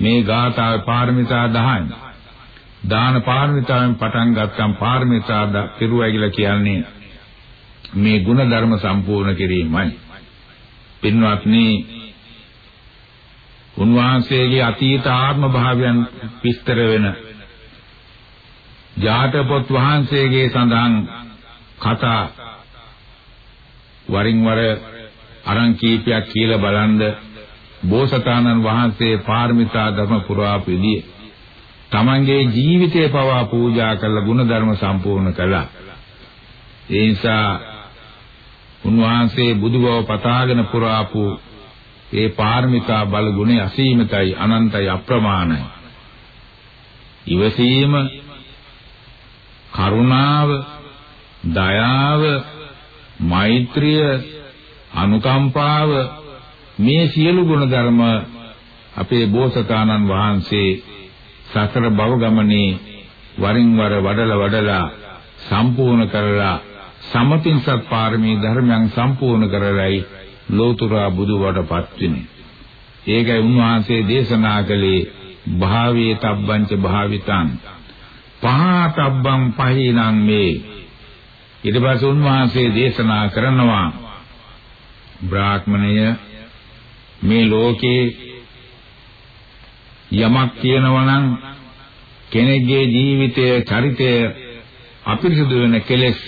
මේ ගාථාවේ පාරමිතා 10යි. දාන පාරමිතාවෙන් පටන් ගත්තම් පාරමිතා පිරුවයි කියලා කියන්නේ මේ ගුණ ධර්ම සම්පූර්ණ කිරීමයි. පින්වත්නි උන්වහන්සේගේ අතීත ආත්ම භාවයන් විස්තර වෙන ජාතපොත් වහන්සේගේ සඳහන් කතා වරින් වර අරන් කීපයක් කියලා බලන්ද බෝසතාණන් වහන්සේ පාරමිතා ධර්ම පුරාපු විදිය තමන්ගේ ජීවිතය පවා පූජා කළ ගුණධර්ම සම්පූර්ණ කළා. ඒ නිසා උන්වහන්සේ බුදු බව පතාගෙන පුරාපු ඒ පාරමිතා බල ගුණය අසීමිතයි අනන්තයි අප්‍රමාණයි. ඉවසීම කරුණාව දයාව මෛත්‍රිය අනුකම්පාව මේ සියලු ගුණ ධර්ම අපේ බෝසතාණන් වහන්සේ සතර භව ගමනේ වරින් වර වඩලා වඩලා සම්පූර්ණ කරලා සමතින්සත් පාරමී ධර්මයන් සම්පූර්ණ කරලයි ලෝතුරා බුදු වඩපත් වෙන්නේ. ඒකයි උන්වහන්සේ දේශනා කළේ භාවයේ තබ්බංච භාවිතං. පහතබ්බං පහිනං මේ. ඊට පස්සේ උන්වහන්සේ දේශනා කරනවා බ්‍රාහ්මණය මේ ලෝකේ යමක් කියනවා නම් කෙනෙක්ගේ ජීවිතයේ චරිතය අපිරිසුදු වෙන කෙලෙස්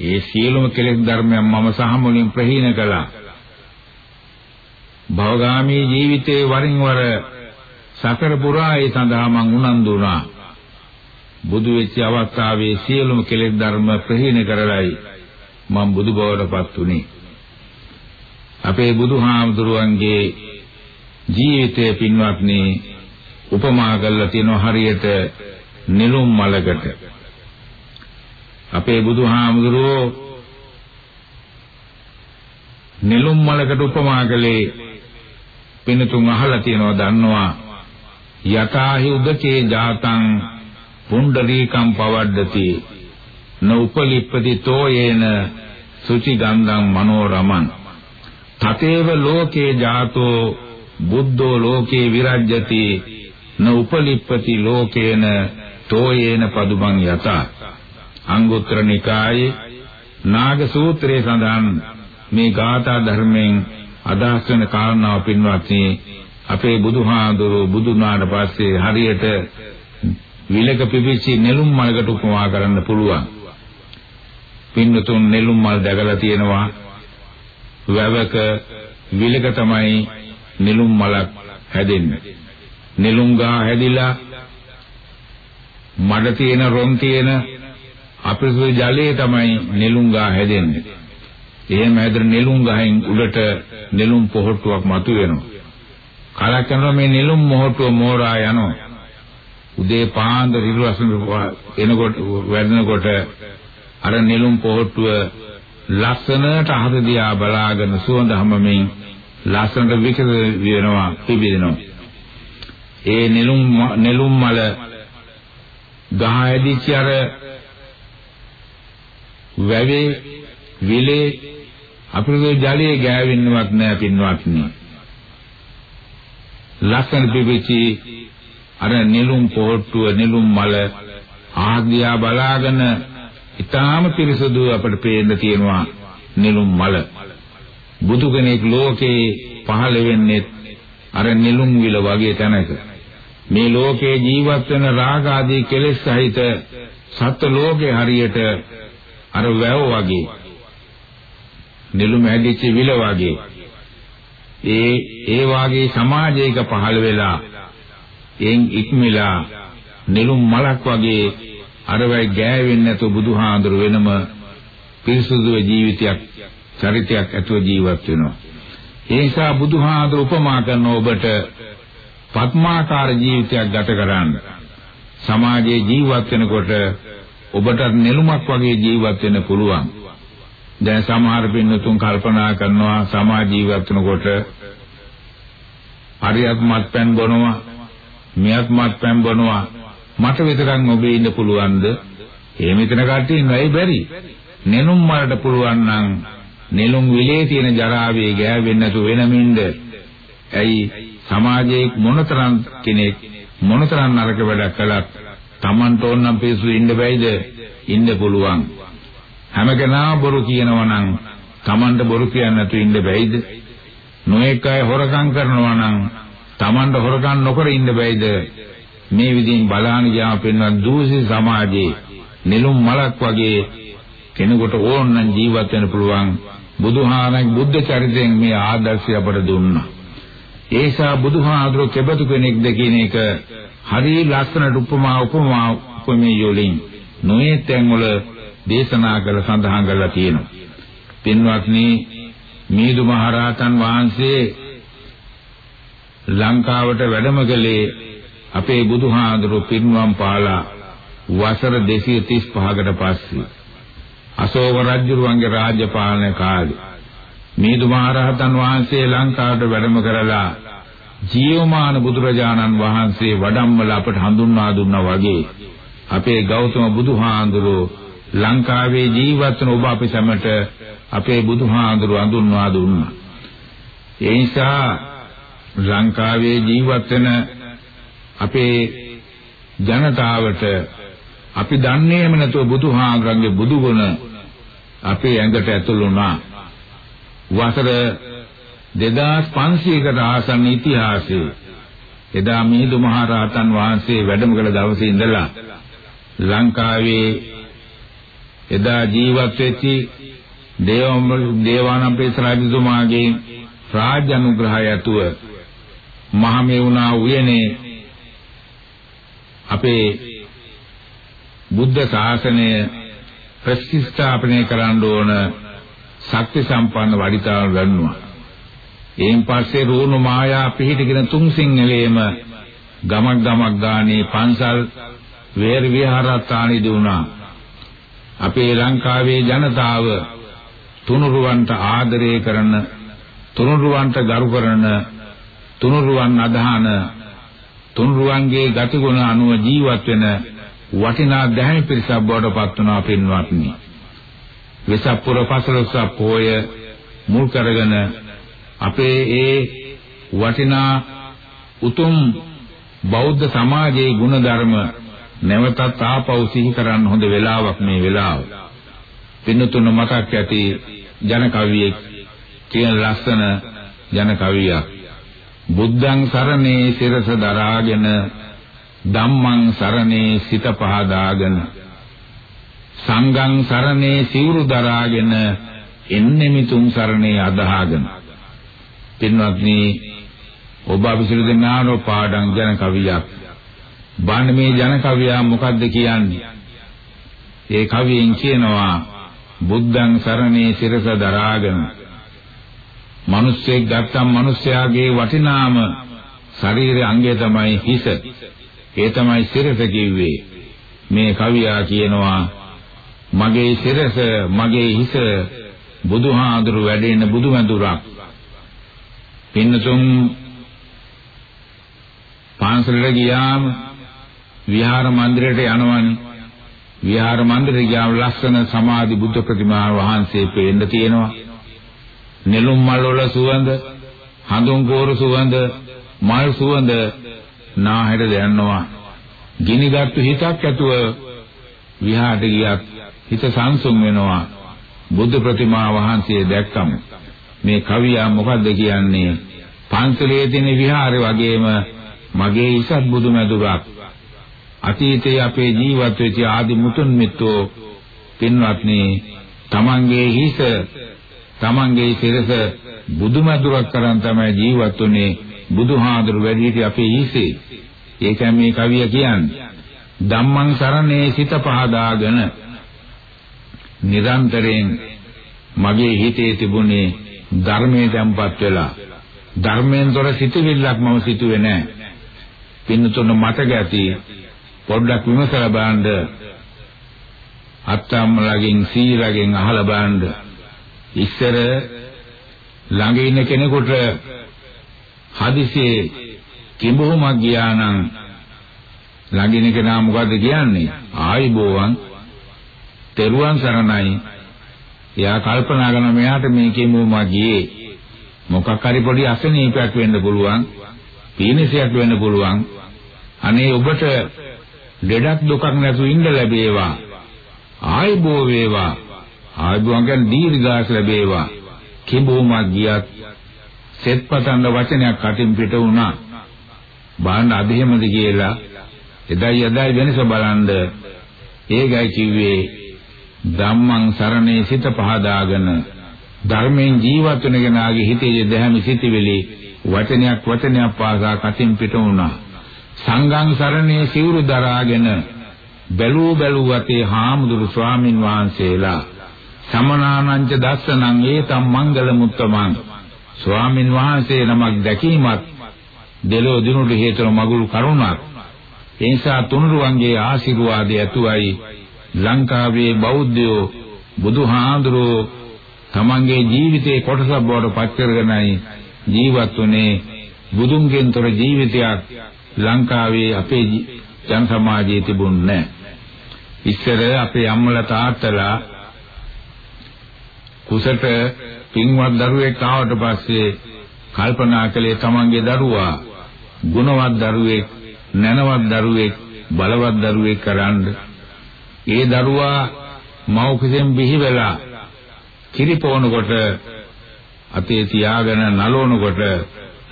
ඒ සියලුම කෙලෙස් ධර්මයන් මම සහ මුලින් ප්‍රහීන කළා. භවගාමී ජීවිතේ වරින් වර සතර පුරා ඒ සඳහා මං උනන්දු වුණා. බුදු වෙච්ච අවස්ථාවේ සියලුම කෙලෙස් ධර්ම ප්‍රහීන කරලයි මම බුදු බවටපත් උනේ. අපේ බුදුහාමුදුරුවන්ගේ ජීවිතය පින්වත්නි උපමා කරලා තියෙන හරියට නිලුම් මලකට අපේ බුදුහාමුදුරුවෝ නිලුම් මලකට උපමා කළේ පිනතුන් අහලා තියෙනවා දන්නවා. යතාහි උදකේ ජාතං පුණ්ඩරීකම් පවද්දති. නෝපලිප්පති තෝයේන සුචි ගන්ධං මනෝරමං. තතේව ලෝකේ ජාතෝ බුද්ධෝ ලෝකේ විරජ්‍යති. නෝපලිප්පති ලෝකේන තෝයේන පදුමං යත. අංගුත්තර නිකායේ නාග සූත්‍රයේ සඳහන් මේ ගාථා ධර්මයෙන් අදහස් වෙන කාරණාව පින්වත්නි අපේ බුදුහාඳුරු බුදුනාට පස්සේ හරියට විලක පිපිච්ච නෙළුම් මලකට උපමා කරන්න පුළුවන්. පින්නතුන් නෙළුම් මල් දැකලා තියෙනවා. වැවක විලක තමයි නෙළුම් මලක් හැදෙන්නේ. නෙළුම් ගහ හැදිලා මඩ තියෙන රොන් තියෙන අපිරිසුදු ජලයේ තමයි නෙළුම් ගහ හැදෙන්නේ. එහෙම හැදෙන නෙළුම් ගහෙන් උඩට නෙළුම් පොහට්ටුවක් මතුවෙනවා. කලක් යනවා මේ නෙළුම් මොහොටුව මෝරා යනවා. උදේ පාන්දර ඉරුවසන එනකොට වැඩනකොට අර නෙළුම් පොහට්ටුව ලස්සනට අහස දිහා බලාගෙන සුවඳ හැමමින් ලස්සනට විකස වෙනවා පිබිදෙනවා. ඒ නෙළුම් නෙළුම් මල ගහ ඇදිච්ච අර වැවේ විලේ අපිට ජලයේ ගෑවෙන්නවත් නෑ පින්වත්නි. ලස්සන පිපිච්චි අර නිලුම් පොට්ටුව නිලුම් මල ආග්‍යා බලාගෙන ඊටාම පිරිසුදු අපට පේන්න තියෙනවා නිලුම් මල බුදු කෙනෙක් ලෝකේ පහළ වෙන්නේ අර නිලුම් විල වගේ තැනක මේ ලෝකේ ජීවත් වෙන රාග ආදී කෙලෙස් සහිත සත්ත්ව ලෝකේ හරියට අර වැව වගේ නිලුම් හැදිච්ච විල වගේ ඒ ඒ වාගේ සමාජයක පහළ වෙලා එන් ඉක්මලා නිලුම් මලක් වගේ අරවයි ගෑවෙන්නේ නැතුව බුදුහාඳුර වෙනම පිරිසුදු ජීවිතයක් චරිතයක් ඇතුව ජීවත් වෙනවා. ඒ නිසා බුදුහාඳුර උපමා කරන ඔබට පద్මාකාර ජීවිතයක් ගත කරන්න. සමාජයේ ජීවත් වෙනකොට ඔබට නිලුමක් වගේ ජීවත් වෙන්න පුළුවන්. දැන් සමහර පින්නතුන් කල්පනා කරනවා සමාජ ජීවත් වෙනකොට හරියක් මත්පැන් බොනවා මියත් මත්පැන් බොනවා. මට විතරක් ඔබේ ඉන්න පුළුවන්ද? එහෙම හිතන කට්ටිය ඉන්නයි බැරි. නෙළුම් මලට පුළුවන් නම් නෙළුම් විලේ තියෙන ජරාවේ ගෑවෙන්නේ නැතුව වෙනමින්ද ඇයි සමාජයේ මොනතරම් කෙනෙක් මොනතරම් නරක වැඩක් කළත් Tamanට ඕනම් පිසු ඉන්න බැයිද? ඉන්න පුළුවන්. හැම කෙනා බොරු කියනවා නම් Tamanට බොරු කියන්න නැතු ඉන්න බැයිද? නොඑක අය හොරකම් කරනවා නම් Tamanට හොරකම් නොකර ඉන්න බැයිද? මේ විදිහින් බලාන ගියාම පෙන්වන දූෂි සමාජයේ නිලුම් මලක් වගේ කෙනෙකුට ඕන නම් ජීවත් වෙන්න පුළුවන් බුදුහාමගේ බුද්ධ චරිතයෙන් මේ ආදර්ශය අපට දුන්නා. ඒසා බුදුහාඳුර කෙබඳු කෙනෙක්ද කියන එක හරිය ලස්සනට උපමා උපමා උපමේ යොලින් නොයේ තැන්වල දේශනා කළ සඳහන් කරලා තියෙනවා. පින්වත්නි මීදු මහරහතන් වහන්සේ ලංකාවට වැඩම කළේ අපේ බුදුහාඳුරු පින්වම් පාලා වසර 235කට පස්සේ අශෝක රජුරුවන්ගේ රාජ්‍ය පාලන කාලේ මීදු මහරහතන් වහන්සේ ලංකාවට වැඩම කරලා ජීවමාන බුදුරජාණන් වහන්සේ වඩම්මල අපට හඳුන්වා දුන්නා වගේ අපේ ගෞතම බුදුහාඳුරෝ ලංකාවේ ජීවත් වන ඔබ අපි සැමට අපේ බුදුහාඳුරු අඳුන්වා දුන්නා. ඒ නිසා ලංකාවේ ජීවත් වෙන අපේ ජනතාවට අපි දන්නේම නැතුව බුදුහාඳුරන්ගේ බුදුගුණ අපේ ඇඟට ඇතුළු වුණා. වසර 2500කට ආසන්න ඉතිහාසයේ එදා මිහිඳු මහ රහතන් වහන්සේ වැඩම කළ දවසේ ඉඳලා ලංකාවේ එදා ජීවත් වෙච්චි දේව දේවානම්පියස රජතුමාගේ රාජ අනුග්‍රහය ඇතුව මහමෙවුනා උයනේ අපේ බුද්ධ ශාසනය ප්‍රතිස්ථාපනය කරන්න ඕන ශක්ති සම්පන්න වඩිතාවල් ගන්නවා. එයින් පස්සේ රෝණු මායා පිහිටගෙන තුන් සිංහලේම ගමක් ගමක් ගානේ පන්සල් වේර විහාරස්ථානෙ දුණා. අපේ ලංකාවේ ජනතාව තුනුරුවන්ට ආදරය කරන තුනුරුවන්ට ගරු කරන තුනුරුවන් අදහන තුනුරුවන්ගේ ගතිගුණ අනුව ජීවත් වෙන වටිනා දැහැමි පිරිසක් බවට පත් වුණා පින්වත්නි. වෙසප්පුර පසළොස්වක පෝය මුල් කරගෙන අපේ ඒ වටිනා උතුම් බෞද්ධ සමාජයේ ගුණධර්ම නැවතත් ආපහු සිහි කරන්න හොඳ වෙලාවක් මේ වෙලාව. පින්නතුන මතක් ඇති ජන කවියෙක් කියන ලස්සන ජන කවියක්. බුද්ධං සරණේ සිරස දරාගෙන ධම්මං සරණේ සිත පහදාගෙන සංඝං සරණේ සිවුරු දරාගෙන එන්නේ මිතුන් සරණේ අදහාගෙන පින්වත්නි ඔබ අපිසිරු දෙනානෝ පාඩම් ජන කවියක් බාන්න මේ ජන කවියා මොකද්ද කියන්නේ ඒ කවියෙන් කියනවා බුද්ධං සරණේ සිරස දරාගෙන මිනිස්සෙක් ගත්තම් මිනිස්යාගේ වටිනාම ශරීරයේ අංගය තමයි හිස. ඒ තමයි සිරස කිව්වේ. මේ කවියා කියනවා මගේ සිරස මගේ හිස බුදුහාඳුරු වැඩෙන බුදුමඳුරක්. පින්නතුන් පාන්සලට ගියාම විහාර මන්දිරයට යනවනේ. විහාර මන්දිරේ ගියාම ලස්සන සමාධි බුද්ධ ප්‍රතිමා වහන්සේ පේන්න තියෙනවා. නෙළුම් මල් වල සුවඳ, හඳුන් කෝරු සුවඳ, මල් සුවඳ නාහෙට දැනනවා. ගිනිගත්තු හිතක් ඇතුව විහාරට ගියත් හිත සංසුන් වෙනවා. බුද්ධ ප්‍රතිමා වහන්සේ දැක්කම මේ කවියා මොකද්ද කියන්නේ? පන්සලේ තියෙන විහාරේ වගේම මගේ ඉසත් බුදුමැදුරක් අතීතයේ අපේ ජීවත් වෙච්ච ආදි මුතුන් මිත්තෝ පින්වත්නි තමන්ගේ හිස තමන්ගේ සිරස බුදුමැදුරක් කරන් තමයි ජීවත් වුනේ බුදුහාඳුරු වැඩිහිටි අපේ හිසේ. ඒකයි මේ කවිය කියන්නේ. ධම්මං සරණේ සිත පහදාගෙන නිරන්තරයෙන් මගේ හිතේ තිබුණේ ධර්මයේ තැම්පත් වෙලා. ධර්මයෙන් තොර සිතුවිල්ලක් මම සිතුවේ නැහැ පින්නතුන මතක ඇති පොඩ්ඩක් විමසලා බලන්න. අත්තම්මලගෙන් සීලගෙන් අහලා බලන්න. ඉස්සර ළඟ ඉන්න කෙනෙකුට හදිසියේ කිඹුමක් ගියා නම් ළඟ ඉන්න කෙනා මොකද්ද කියන්නේ? ආයිබෝවන් තෙරුවන් සරණයි. එයා කල්පනා කරන මෙයාට මේ කිඹුමක් ගියේ. මොකක් හරි පොඩි අසනීපයක් වෙන්න පුළුවන් පීනසයක් වෙන්න පුළුවන්. අනේ ඔබට ලෙඩක් දුකක් නැතුව ඉන්න ලැබේවා. ආයිබෝ වේවා. ආයිබෝන් කියන්නේ දීර්ඝාස ලැබේවා. කිඹුමක් ගියත් සෙත්පතන්න වචනයක් කටින් පිට වුණා. බාන්න අධිහෙමද කියලා. එදයි එදයි වෙනස බලන්ද. ඒකයි කිව්වේ ධම්මං සරණේ සිත පහදාගෙන ධර්මයෙන් ජීවත් වෙන කෙනාගේ හිතේ දැහැමි සිටිවිලි වචනයක් වචනයක් පාසා කටින් පිට වුණා. සංඝං සරණේ සිවුරු දරාගෙන බැලූ බැලූ අතේ හාමුදුරු ස්වාමින් වහන්සේලා සමනානංච දස්සනං ඒතම් මංගල මුත්තමං. ස්වාමින් වහන්සේ නමක් දැකීමත් දෙලෝ දිනුට හේතුව මගුල් කරුණක් ඒ නිසා තුනුරුවන්ගේ ආශිර්වාදය ඇතුවයි ලංකාවේ බෞද්ධයෝ බුදුහාඳුරෝ තමන්ගේ ජීවිතේ කොටසක් බවට පත් කරගෙනයි ජීවත් වුනේ. බුදුන්ගෙන් තොර ජීවිතයක් ලංකාවේ අපේ ජන සමාජයේ තිබුණේ නැහැ. ඉස්සර අපේ අම්මලා තාත්තලා කුසට පින්වත් දරුවෙක් ආවට පස්සේ කල්පනා කළේ තමන්ගේ දරුවා ගුණවත් දරුවෙක් නැනවත් දරුවෙක් බලවත් දරුවෙක් කරන්න ඒ දරුවා මව් කුසෙන් බිහි වෙලා කිරිපොනකොට අතේ තියාගෙන නලවනකොට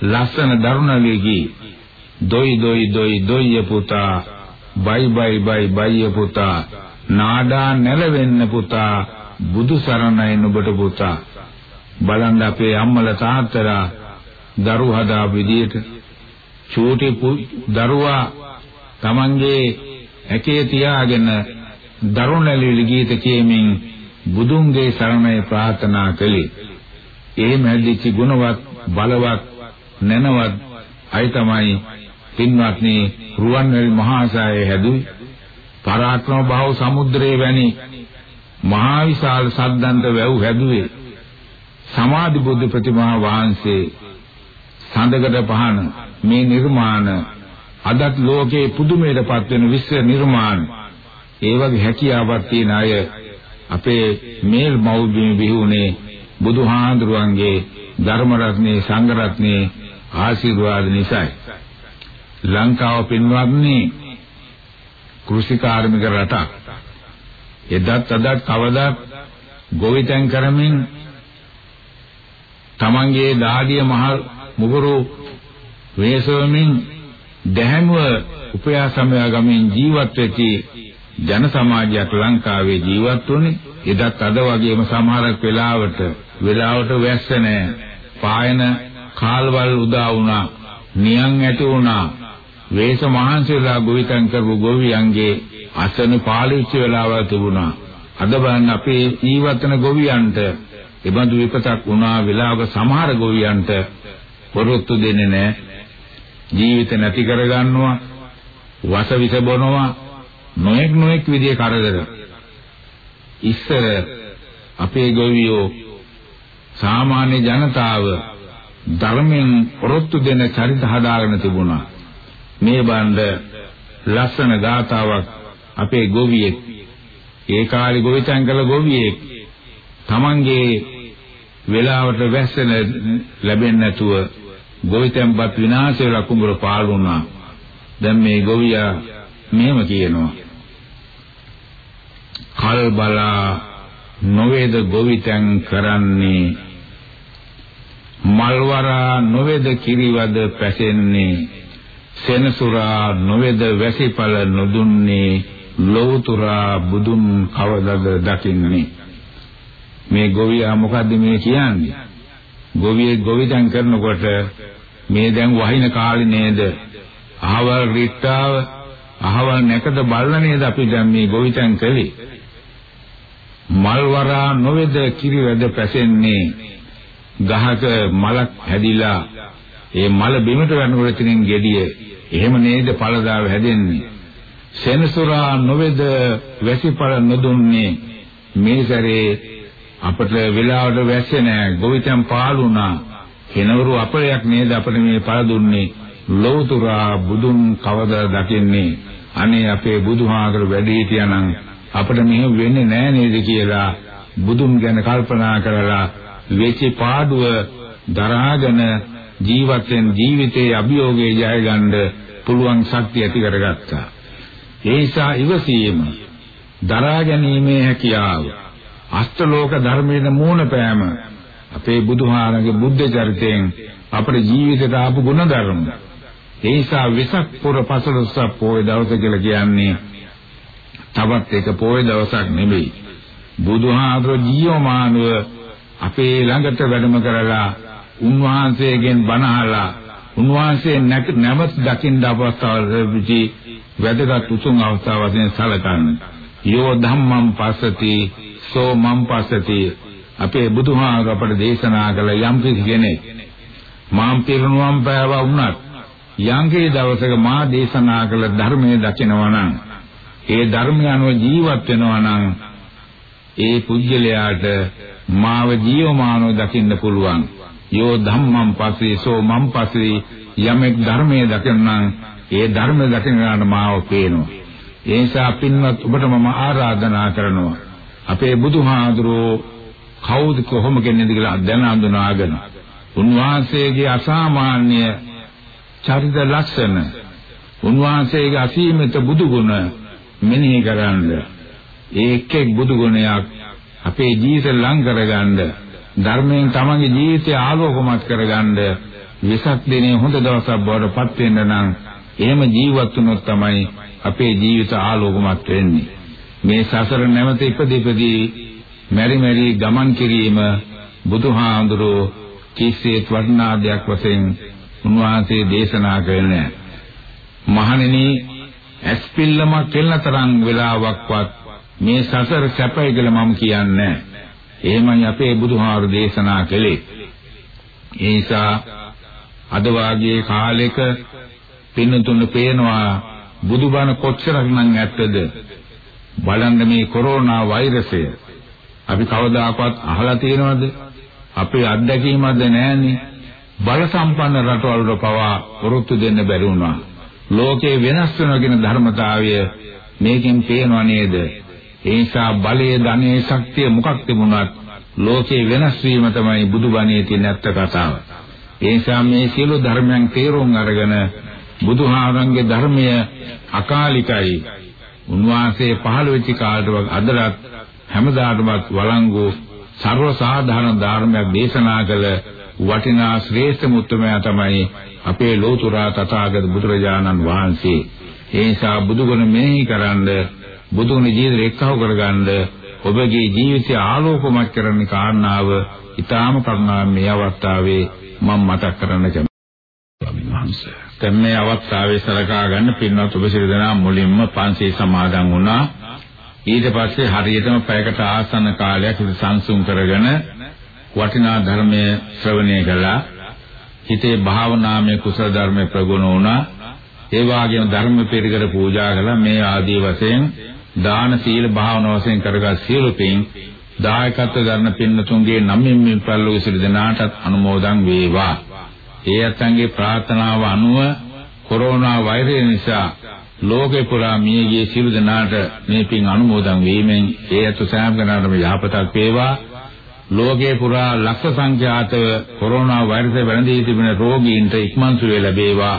ලස්සන දරුණලියකී දොයි දොයි දොයි දොයිය පුතා බයි බයි බයි බයිය පුතා නාඩා නැලවෙන්න පුතා බුදු සරණයි නුඹට පුතා බලන්න අපේ අම්මලා තාත්තලා දරු හදා විදියට චූටි දරුවා Tamanගේ ඇකේ තියාගෙන දරුණැලි ගීත කියමින් බුදුන්ගේ සරණය ප්‍රාර්ථනා කළේ. ඒ මැදිච්ච ගුණවත් බලවත් නැනවත් අය තමයි පින්වත්නි රුවන්වැලි මහා සෑය හැදුයි. පරාක්‍රම බහව සමුද්‍රයේ වැනි මහා විශාල සද්දන්ත වැව් හැදුවේ සමාධි බුද්ධ ප්‍රතිමා වහන්සේ සඳකඩ පහන මේ නිර්මාණ අදත් ලෝකේ පුදුමයටපත් වෙන විශ්ව නිර්මාණ. ඒ වගේ හැකියාවක් තියෙන අය අපේ මේල් මෞද්දිම බිහුනේ බුදුහාඳුරුවන්ගේ ධර්ම රත්නේ සංඝ රත්නේ ආශිර්වාද නිසායි. ලංකාව පින්වත්නි කෘෂි කාර්මික රටක්. එදත් අදත් කවදාත් ගොවිතැන් කරමින් තමන්ගේ දාඩිය මහ මුගුරු වෙනසවමින් දැහැමුව උපයා සමයා ගමින් ජීවත් වෙති ජන සමාජයක් ලංකාවේ ජීවත් වුනේ. එදත් අද වගේම සමහරක් වෙලාවට වෙලාවට වැස්ස නැහැ පායන කාල්වල් උදා වුණා නියන් ඇති වුණා. වේස මහන්සියලා ගොවිතැන් කරපු ගොවියන්ගේ අසන පාලිච්ච වෙලාවල් තිබුණා. අද බලන්න අපේ ජීවත්වන ගොවියන්ට එබඳු විපතක් වුණා වෙලාවක සමහර ගොවියන්ට පොරොත්තු දෙන්නේ නැහැ ජීවිත නැති කරගන්නවා වසවිස බොනවා නොඑක් නොඑක් විදිහේ කරදර. ඉස්සර අපේ ගොවියෝ සාමාන්‍ය ජනතාව ධර්මයෙන් පොරොත්තු දෙන චරිත හදාගෙන තිබුණා. මේ බණ්ඩ ලස්සන ගාතාවක් අපේ ගොවියෙක් ඒ කාලේ ගොවිතැන් කළ ගොවියෙක් තමන්ගේ වෙලාවට වැස්සෙන ලැබෙන්නේ නැතුව ගොවිතැන්පත් විනාශ වෙලා කුඹුර පාළු වුණා. දැන් මේ ගොවියා මෙහෙම කියනවා. කල් බලා නොවේද ගොවිතැන් කරන්නේ මල්වරා නොවේද කිරිවද පැසෙන්නේ සෙනසුරා නොවේද වැසිපල නොදුන්නේ ලෝතුරා බුදුන් කවදද දකින්නේ? මේ ගොවියා මොකද්ද මේ කියන්නේ? ගොවියෙක් ගොවිතැන් කරනකොට මේ දැන් වහින කාලේ නේද? අහවල් රිට්ටාව අහවල් නැකද බලලා නේද අපි දැන් මේ ගොවිතැන් කළේ? මල් වරා නොවේද කිරිවැද පැසෙන්නේ? ගහක මලක් හැදිලා ඒ මල බිමට වැටෙනකොට තිනින් gediye. එහෙම නේද පළදාව හැදෙන්නේ? සෙනසුරා නොවේද වැසිපළ නොදුන්නේ? මේ සැරේ අපට වෙලාවට වැස්සේ නෑ. ගොවිතැන් පාළුණා කෙනවරු අපලයක් නේද අපිට මේ පළ දුන්නේ? ලෝතුරා බුදුන් කවදා දකින්නේ? අනේ අපේ බුදුහාගර වැඩි හිටියානම් අපිට මෙහෙම වෙන්නේ නෑ නේද කියලා බුදුන් ගැන කල්පනා කරලා වෙච්ච පාඩුව දරාගෙන ජීවත් වෙන ජීවිතයේ අභියෝගේ ජය ගන්න පුළුවන් ශක්තිය ඇති කරගත්තා. ඒ නිසා ඉවසීම දරා ගැනීමේ හැකියාව අෂ්ටලෝක ධර්මයේ මූණ පෑම අපේ බුදුහාරගේ බුද්ධ චරිතයෙන් අපේ ජීවිතයට ආපු ගුණධර්ම. ඒ නිසා විසක් පුර පසළොස්වක පොය දවස කියලා කියන්නේ තවත් එක පොය දවසක් නෙමෙයි. බුදුහාමර ජීවමානව අපේ ළඟට වැඩම කරලා උන්වහන්සේගෙන් බණ අහලා උන්වහන්සේ නැවත දකින්න අවස්ථාවලදී වැදගත් උතුම් අවස්ථාව වශයෙන් සැලකන්න. යෝ ධම්මං පස්සති සෝ මම් පස්සති. අපේ බුදුහාමර අපට දේශනා කළ යම් කෙනෙක් මාම් පිරුණුවම් පෑවා වුණත් යම්කේ දවසක මා දේශනා කළ ධර්මයේ දකිනවා නම් ඒ ධර්මය අනුව ජීවත් වෙනවා නම් ඒ පුජ්‍යලයාට මාව ජීවමානව දකින්න පුළුවන්. යෝ ධම්මං පස්සේ සෝ මම් පස්සේ යමෙක් ධර්මයේ දකිනනම් ඒ ධර්මයේ දකිනකට මාව පේනවා. ඒ නිසා පින්වත් ඔබට මම ආරාධනා කරනවා. අපේ බුදුහාඳුරෝ කවුද කොහොම කෙනෙක්ද කියලා දැන හඳුනාගෙන උන්වහන්සේගේ අසාමාන්‍ය චරිත ලක්ෂණ උන්වහන්සේගේ අසීමිත බුදු ගුණ මෙනෙහි කරන්න. ඒ එක් එක් බුදු ගුණයක් අපේ ජීවිත ලං කරගන්න. ධර්මයෙන් තමන්ගේ ජීවිතය ආලෝකමත් කරගන්න විසක් දිනේ හොඳ දවසක් බවට පත් වෙන්න නම් එහෙම ජීවත් වුණොත් තමයි අපේ ජීවිත ආලෝකමත් වෙන්නේ. මේ සසර නැවත ඉපදෙපදී මෙරි මෙරි ගමන් කිරීම බුදුහාඳුරෝ කිසිත් වටිනා දෙයක් වශයෙන් උන්වහන්සේ දේශනා කරන්නේ මහණෙනි ඇස්පිල්ලමක් කෙල්ල තරම් වෙලාවක්වත් මේ සසර සැපයි කියලා මම කියන්නේ එහෙමයි අපේ බුදුහාරු දේශනා කළේ. ඒ නිසා අද වාගේ කාලෙක පින්නතුන් පේනවා බුදුබණ කොච්චරක් නම් ඇත්තද? බලන්න මේ කොරෝනා වෛරසය. අපි කවදාකවත් අහලා තියෙනවද? අපේ අත්දැකීමක්ද නැන්නේ බල සම්පන්න රටවල් වල පවා වරුත්තු දෙන්න බැරි වුණා. ලෝකේ වෙනස් වෙනවා කියන ධර්මතාවය මේකෙන් පේනව නේද? ඒ නිසා බලයේ ධනයේ ශක්තිය මොකක් තිබුණත් ලෝකේ වෙනස් වීම තමයි බුදුබණේ තියෙන ඇත්ත කතාව. ඒ නිසා මේ සියලු ධර්මයන් තේරුම් අරගෙන බුදුහාමරන්ගේ ධර්මය අකාලිකයි. උන්වහන්සේ පහළ වෙච්ච කාලේ අදලත් හැමදාටමත් වළංගු සර්ව සාධාරණ ධර්මයක් දේශනා කළ වටිනා ශ්‍රේෂ්ඨ මුත්තමයා තමයි අපේ ලෝතුරා තථාගත බුදුරජාණන් වහන්සේ. ඒ නිසා බුදුගුණ මෙහි කරන්ද බුදුගුණ ජීවිතේ එක්කව කරගන්න ඔබගේ ජීවිතය ආලෝකමත් කරන කාරණාව ඊටාම කරුණාවෙන් මේ අවස්ථාවේ මම මතක් කරන්න කැමතියි. වහන්සේ. දැන් මේ අවස්ථාවේ සලකා ගන්න පින්වත් ඔබ සියලු දෙනා මුලින්ම පන්සල් සමාදන් වුණා. ඊට පස්සේ හරියටම පැයකට ආසන්න කාලයක් ඉත සංසුන් කරගෙන වටිනා ධර්මයේ ශ්‍රවණය කළා. හිතේ භාවනාමය කුසල ධර්මයේ ප්‍රගුණ වුණා. ඒ වගේම ධර්ම පෙරකර පූජා කළා. මේ ආදී වශයෙන් දාන සීල භාවනා වශයෙන් කරගත් සියලු පින් දායකත්ව ගන්න පින්නතුන්ගේ නම්මින් මේ පල්ලෝ සිට දෙනාටත් අනුමෝදන් වේවා. ඒ අත්ංගේ ප්‍රාර්ථනාව අනුව කොරෝනා වෛරය නිසා ලෝකේ පුරා මියගිය සියලු දෙනාට මේ පින් අනුමෝදන් වීමෙන් ඒ අතු සෑම කෙනාටම යහපතක් වේවා. ලෝකේ පුරා ලක්ෂ සංඛ්‍යාතව කොරෝනා වෛරසය වැළඳී තිබෙන රෝගීන්ට ඉක්මන් සුවය ලැබේවා.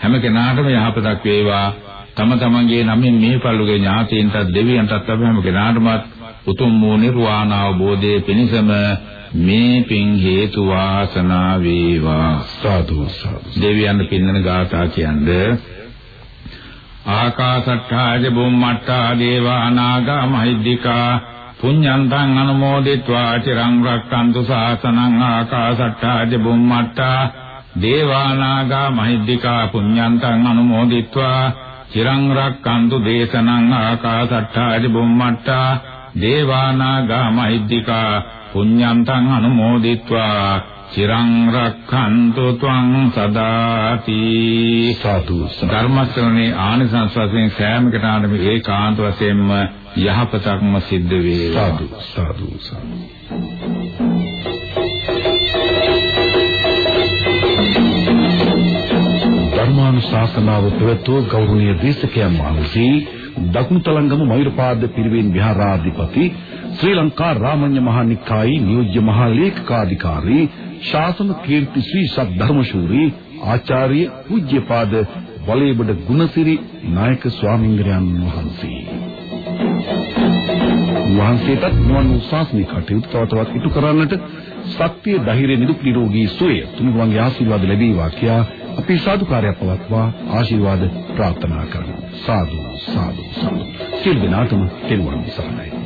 හැම කෙනාටම යහපතක් වේවා. තම තමන්ගේ නමින් මේ පල්ලුගේ ඥාතීන්ටත් දෙවියන්ටත් අප හැම කෙනාටමත් උතුම් වූ නිර්වාණ අවබෝධයේ පිණසම මේ පින් හේතු වාසනා වේවා. සාදු සාදු. දෙවියන් පින්නන ගාථා කියන්නේ ආකාශට්ඨාජ බුම්මට්ඨා දේවානාගා මහිද්దికා පුඤ්ඤන්තං අනුමෝදිත්වා චිරං රක්ඛන්තු සාසනං ආකාශට්ඨාජ බුම්මට්ඨා දේවානාගා මහිද්దికා පුඤ්ඤන්තං අනුමෝදිත්වා තිරං රක්칸තු දේශනං ආකාසට්ඨාදි බුම්මට්ටා දේවානාගා මහිද්దికා පුඤ්ඤන්තං අනුමෝදිත්වා චිරං රක්ඛන්තු ත්වං සදාති සතු ධර්ම ශ්‍රවණේ ආනිසංස වශයෙන් සෑම කෙනාටම ඒකාන්ත වශයෙන්ම යහපතක්ම සිද්ධ වේවා සතු සතු සතු ධර්මානුශාසනාව ප්‍රවතු ගෞරවනීය දේශකයන් වහන්සේ දකුණු තලංගම මයුරපාද පිරිවෙන් විහාරාධිපති ශ්‍රී ලංකා රාමඤ්ඤ මහානිකායේ නියෝජ්‍ය මහා ලේකකාධිකාරී ශාසන කීර්ති ශ්‍රී සද්ධර්මශූරී ආචාර්ය පූජ්‍යපාද වලේබඩ ගුණසිරි නායක ස්වාමීන්ද්‍රයන් වහන්සේ. වහන්සේටත් නිවන් වූ ශාසනික කටයුතු තව තවත් ඉටු කරන්නට ශක්තිය ධෛර්ය නිදුක් නිරෝගී සුවය තුන්වන්ගේ ආශිර්වාද ලැබේවා කියා අපි සාදුකාරය පවත්වා ආශිර්වාද ප්‍රාර්ථනා කරමු. සාදු සාදු සාදු. සිල් දිනාතම කෙරුවන් සරණයි